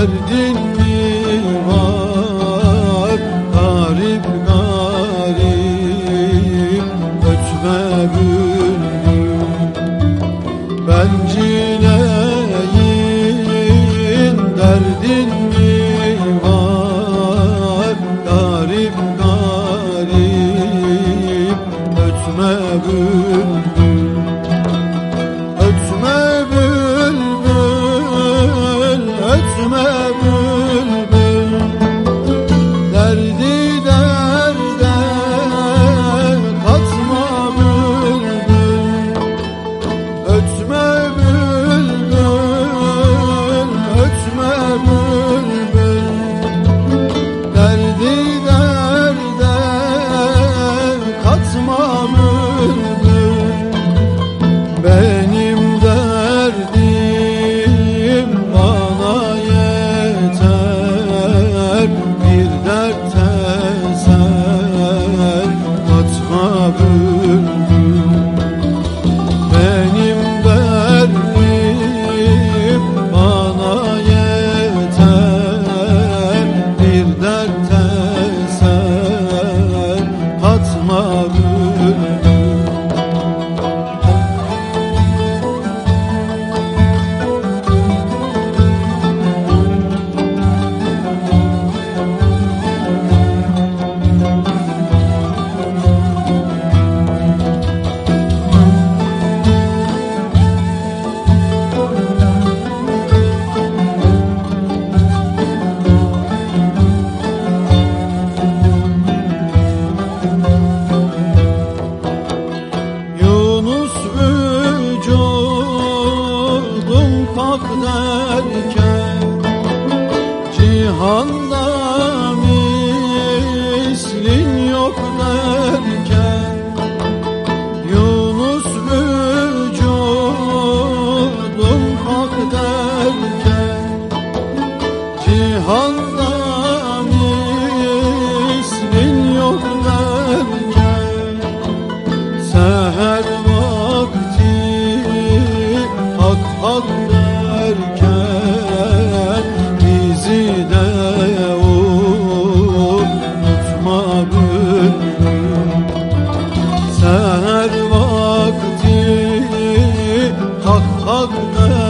derdin mi var? Garip garip ötme bülbül. Ben cineyim derdin mi var? Garip garip ötme bülbül. cihan yanına